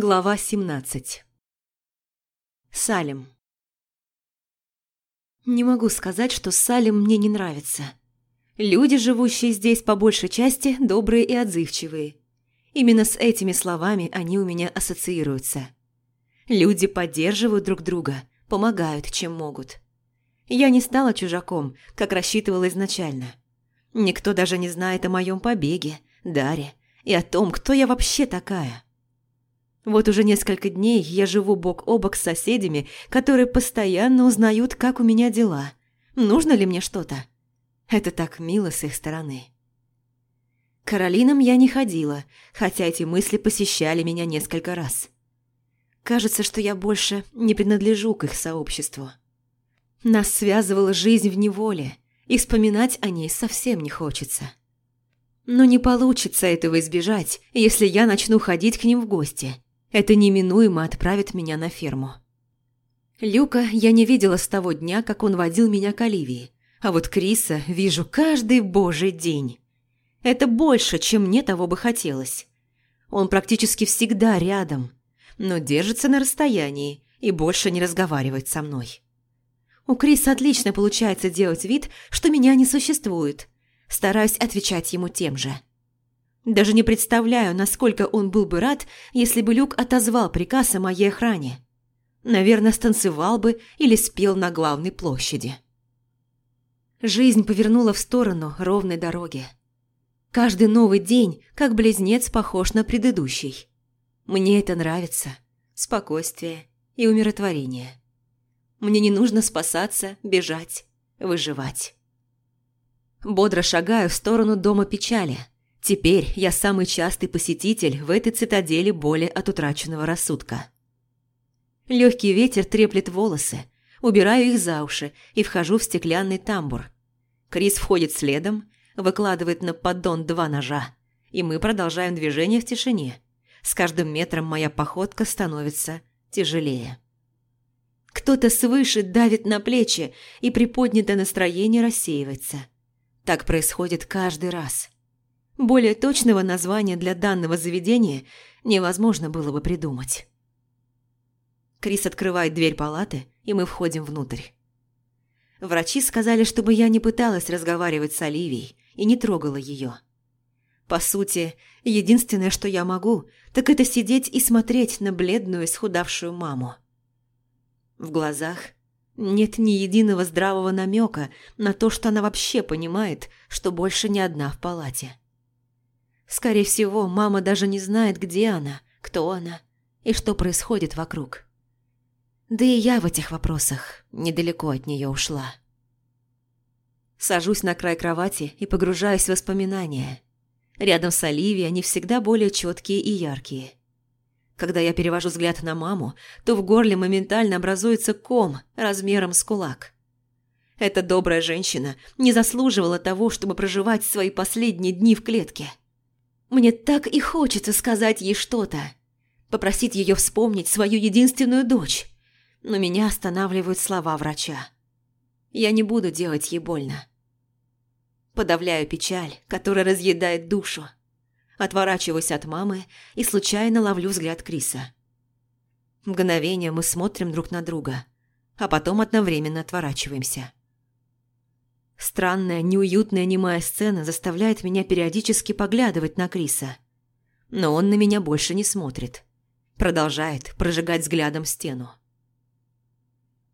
Глава 17 Салим Не могу сказать, что Салим мне не нравится. Люди, живущие здесь по большей части, добрые и отзывчивые. Именно с этими словами они у меня ассоциируются. Люди поддерживают друг друга, помогают, чем могут. Я не стала чужаком, как рассчитывала изначально. Никто даже не знает о моем побеге, даре и о том, кто я вообще такая. Вот уже несколько дней я живу бок о бок с соседями, которые постоянно узнают, как у меня дела. Нужно ли мне что-то? Это так мило с их стороны. Каролинам я не ходила, хотя эти мысли посещали меня несколько раз. Кажется, что я больше не принадлежу к их сообществу. Нас связывала жизнь в неволе, и вспоминать о ней совсем не хочется. Но не получится этого избежать, если я начну ходить к ним в гости – это неминуемо отправит меня на ферму. Люка я не видела с того дня, как он водил меня к Оливии. А вот Криса вижу каждый божий день. Это больше, чем мне того бы хотелось. Он практически всегда рядом, но держится на расстоянии и больше не разговаривает со мной. У Криса отлично получается делать вид, что меня не существует. Стараюсь отвечать ему тем же. Даже не представляю, насколько он был бы рад, если бы Люк отозвал приказ о моей охране. Наверное, станцевал бы или спел на главной площади. Жизнь повернула в сторону ровной дороги. Каждый новый день, как близнец, похож на предыдущий. Мне это нравится. Спокойствие и умиротворение. Мне не нужно спасаться, бежать, выживать. Бодро шагаю в сторону дома печали – Теперь я самый частый посетитель в этой цитадели боли от утраченного рассудка. Легкий ветер треплет волосы, убираю их за уши и вхожу в стеклянный тамбур. Крис входит следом, выкладывает на поддон два ножа, и мы продолжаем движение в тишине. С каждым метром моя походка становится тяжелее. Кто-то свыше давит на плечи, и приподнятое настроение рассеивается. Так происходит каждый раз. Более точного названия для данного заведения невозможно было бы придумать. Крис открывает дверь палаты, и мы входим внутрь. Врачи сказали, чтобы я не пыталась разговаривать с Оливией и не трогала ее. По сути, единственное, что я могу, так это сидеть и смотреть на бледную исхудавшую маму. В глазах нет ни единого здравого намека на то, что она вообще понимает, что больше не одна в палате. Скорее всего, мама даже не знает, где она, кто она и что происходит вокруг. Да и я в этих вопросах недалеко от нее ушла. Сажусь на край кровати и погружаюсь в воспоминания. Рядом с Оливией они всегда более четкие и яркие. Когда я перевожу взгляд на маму, то в горле моментально образуется ком размером с кулак. Эта добрая женщина не заслуживала того, чтобы проживать свои последние дни в клетке – мне так и хочется сказать ей что-то. Попросить ее вспомнить свою единственную дочь. Но меня останавливают слова врача. Я не буду делать ей больно. Подавляю печаль, которая разъедает душу. Отворачиваюсь от мамы и случайно ловлю взгляд Криса. Мгновение мы смотрим друг на друга, а потом одновременно отворачиваемся. Странная, неуютная немая сцена заставляет меня периодически поглядывать на Криса. Но он на меня больше не смотрит. Продолжает прожигать взглядом стену.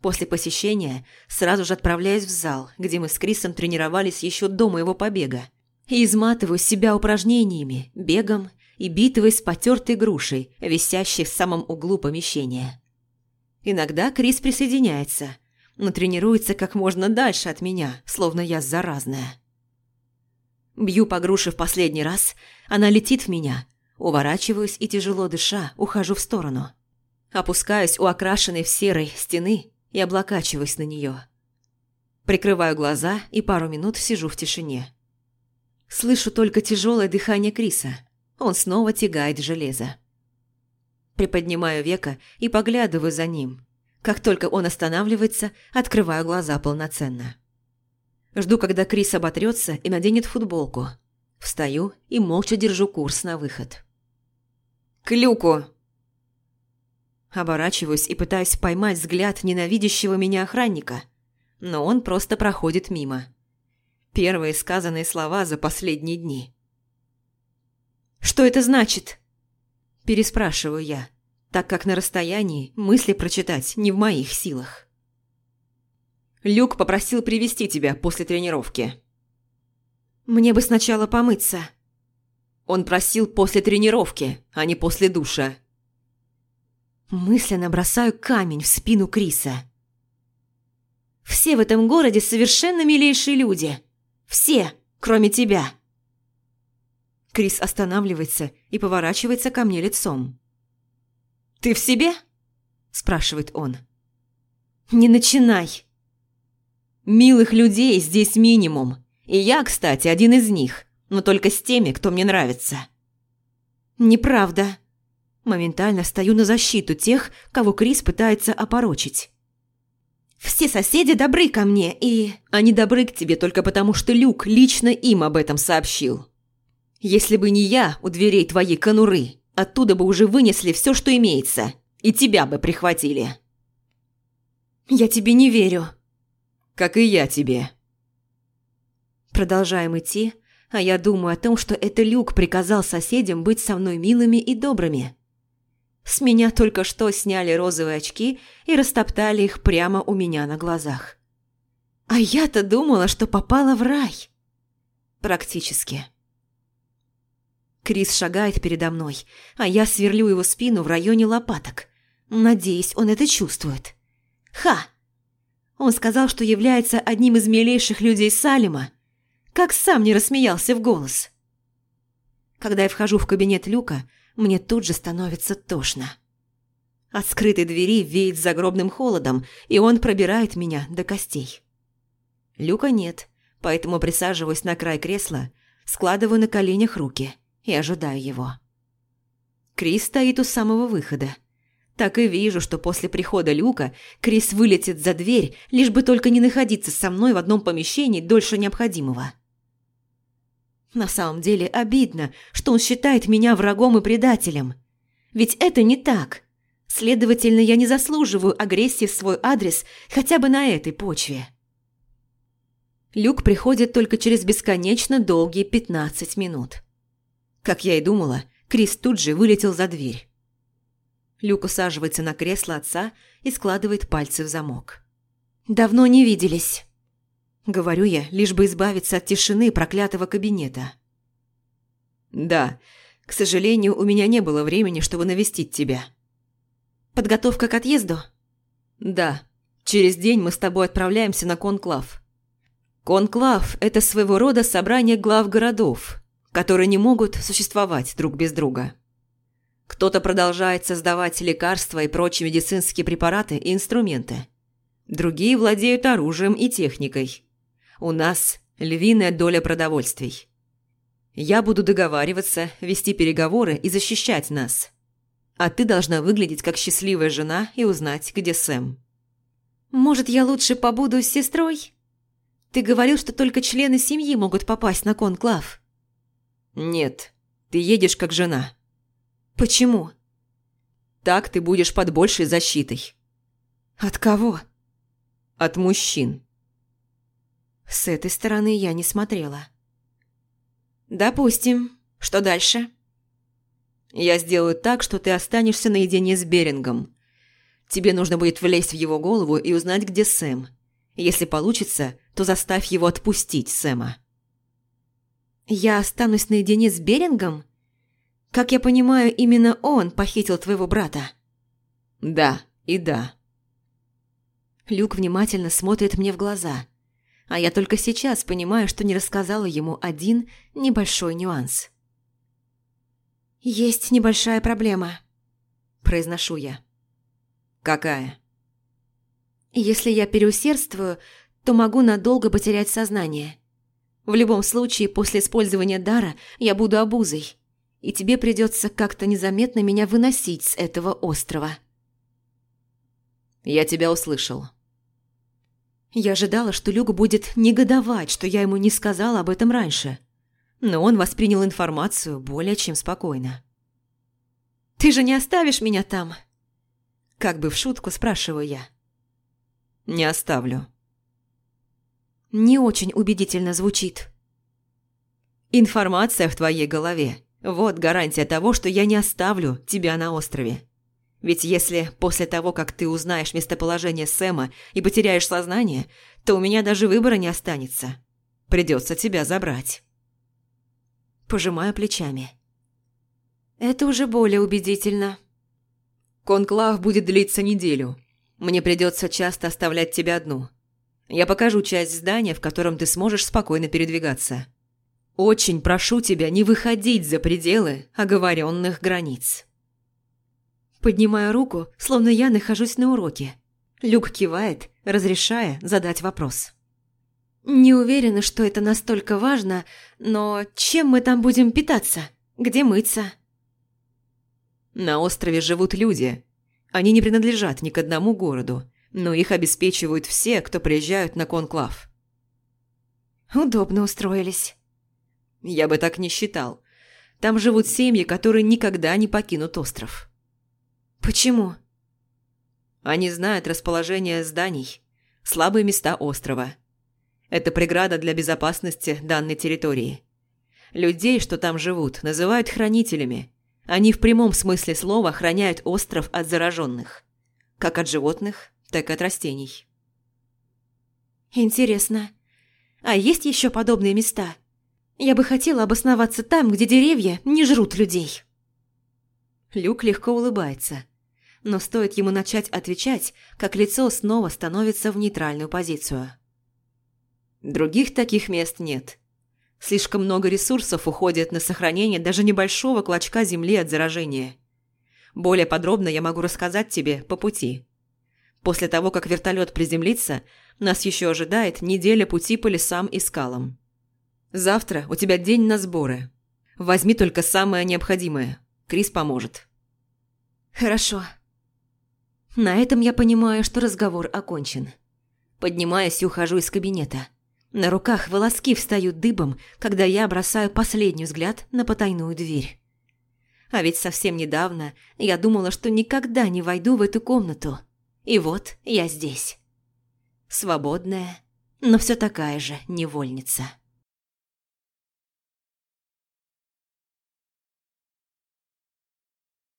После посещения сразу же отправляюсь в зал, где мы с Крисом тренировались еще до моего побега. И изматываю себя упражнениями, бегом и битвой с потертой грушей, висящей в самом углу помещения. Иногда Крис присоединяется – но тренируется как можно дальше от меня, словно я заразная. Бью по груше в последний раз, она летит в меня, уворачиваюсь и, тяжело дыша, ухожу в сторону. Опускаюсь у окрашенной в серой стены и облокачиваюсь на нее. Прикрываю глаза и пару минут сижу в тишине. Слышу только тяжелое дыхание Криса. Он снова тягает железо. Приподнимаю века и поглядываю за ним, как только он останавливается, открываю глаза полноценно. Жду, когда Крис оботрется и наденет футболку. Встаю и молча держу курс на выход. «К люку!» Оборачиваюсь и пытаюсь поймать взгляд ненавидящего меня охранника, но он просто проходит мимо. Первые сказанные слова за последние дни. «Что это значит?» Переспрашиваю я, так как на расстоянии мысли прочитать не в моих силах. Люк попросил привести тебя после тренировки. Мне бы сначала помыться. Он просил после тренировки, а не после душа. Мысленно бросаю камень в спину Криса. Все в этом городе совершенно милейшие люди. Все, кроме тебя. Крис останавливается и поворачивается ко мне лицом. «Ты в себе?» – спрашивает он. «Не начинай!» «Милых людей здесь минимум, и я, кстати, один из них, но только с теми, кто мне нравится». «Неправда», Моментально стою на защиту тех, кого Крис пытается опорочить. «Все соседи добры ко мне, и...» «Они добры к тебе только потому, что Люк лично им об этом сообщил. Если бы не я у дверей твоей конуры, оттуда бы уже вынесли все, что имеется, и тебя бы прихватили». «Я тебе не верю». «Как и я тебе». Продолжаем идти, а я думаю о том, что это Люк приказал соседям быть со мной милыми и добрыми. С меня только что сняли розовые очки и растоптали их прямо у меня на глазах. А я-то думала, что попала в рай. Практически. Крис шагает передо мной, а я сверлю его спину в районе лопаток. Надеюсь, он это чувствует. Ха! Он сказал, что является одним из милейших людей Салима. Как сам не рассмеялся в голос. Когда я вхожу в кабинет Люка, мне тут же становится тошно. От скрытой двери веет загробным холодом, и он пробирает меня до костей. Люка нет, поэтому присаживаюсь на край кресла, складываю на коленях руки и ожидаю его. Крис стоит у самого выхода. Так и вижу, что после прихода Люка Крис вылетит за дверь, лишь бы только не находиться со мной в одном помещении дольше необходимого. На самом деле обидно, что он считает меня врагом и предателем. Ведь это не так. Следовательно, я не заслуживаю агрессии в свой адрес хотя бы на этой почве. Люк приходит только через бесконечно долгие 15 минут. Как я и думала, Крис тут же вылетел за дверь. Люк усаживается на кресло отца и складывает пальцы в замок. «Давно не виделись». Говорю я, лишь бы избавиться от тишины проклятого кабинета. «Да, к сожалению, у меня не было времени, чтобы навестить тебя». «Подготовка к отъезду?» «Да. Через день мы с тобой отправляемся на конклав». Конклав – это своего рода собрание глав городов, которые не могут существовать друг без друга. Кто-то продолжает создавать лекарства и прочие медицинские препараты и инструменты. Другие владеют оружием и техникой. У нас львиная доля продовольствий. Я буду договариваться, вести переговоры и защищать нас. А ты должна выглядеть как счастливая жена и узнать, где Сэм. Может, я лучше побуду с сестрой? Ты говорил, что только члены семьи могут попасть на конклав. Нет, ты едешь как жена. Почему? Так ты будешь под большей защитой. От кого? От мужчин. С этой стороны я не смотрела. «Допустим. Что дальше?» «Я сделаю так, что ты останешься наедине с Берингом. Тебе нужно будет влезть в его голову и узнать, где Сэм. Если получится, то заставь его отпустить Сэма». «Я останусь наедине с Берингом? Как я понимаю, именно он похитил твоего брата?» «Да и да». Люк внимательно смотрит мне в глаза – а я только сейчас понимаю, что не рассказала ему один небольшой нюанс. «Есть небольшая проблема», – произношу я. «Какая?» «Если я переусердствую, то могу надолго потерять сознание. В любом случае, после использования дара я буду обузой, и тебе придется как-то незаметно меня выносить с этого острова». «Я тебя услышал», я ожидала, что Люк будет негодовать, что я ему не сказала об этом раньше. Но он воспринял информацию более чем спокойно. «Ты же не оставишь меня там?» Как бы в шутку спрашиваю я. «Не оставлю». Не очень убедительно звучит. «Информация в твоей голове. Вот гарантия того, что я не оставлю тебя на острове. Ведь если после того, как ты узнаешь местоположение Сэма и потеряешь сознание, то у меня даже выбора не останется. Придется тебя забрать». Пожимаю плечами. Это уже более убедительно. Конклав будет длиться неделю. Мне придется часто оставлять тебя одну. Я покажу часть здания, в котором ты сможешь спокойно передвигаться. Очень прошу тебя не выходить за пределы оговоренных границ. Поднимаю руку, словно я нахожусь на уроке. Люк кивает, разрешая задать вопрос. «Не уверена, что это настолько важно, но чем мы там будем питаться? Где мыться?» На острове живут люди. Они не принадлежат ни к одному городу, но их обеспечивают все, кто приезжают на конклав. Удобно устроились. Я бы так не считал. Там живут семьи, которые никогда не покинут остров. Почему? Они знают расположение зданий, слабые места острова. Это преграда для безопасности данной территории. Людей, что там живут, называют хранителями – они в прямом смысле слова охраняют остров от зараженных. Как от животных, так и от растений. Интересно. А есть еще подобные места? Я бы хотела обосноваться там, где деревья не жрут людей. Люк легко улыбается. Но стоит ему начать отвечать, как лицо снова становится в нейтральную позицию. Других таких мест нет. Слишком много ресурсов уходит на сохранение даже небольшого клочка земли от заражения. Более подробно я могу рассказать тебе по пути. После того, как вертолет приземлится, нас еще ожидает неделя пути по лесам и скалам. Завтра у тебя день на сборы. Возьми только самое необходимое. Крис поможет. Хорошо. На этом я понимаю, что разговор окончен. Поднимаюсь и ухожу из кабинета. На руках волоски встают дыбом, когда я бросаю последний взгляд на потайную дверь. А ведь совсем недавно я думала, что никогда не войду в эту комнату. И вот я здесь. Свободная, но все такая же невольница.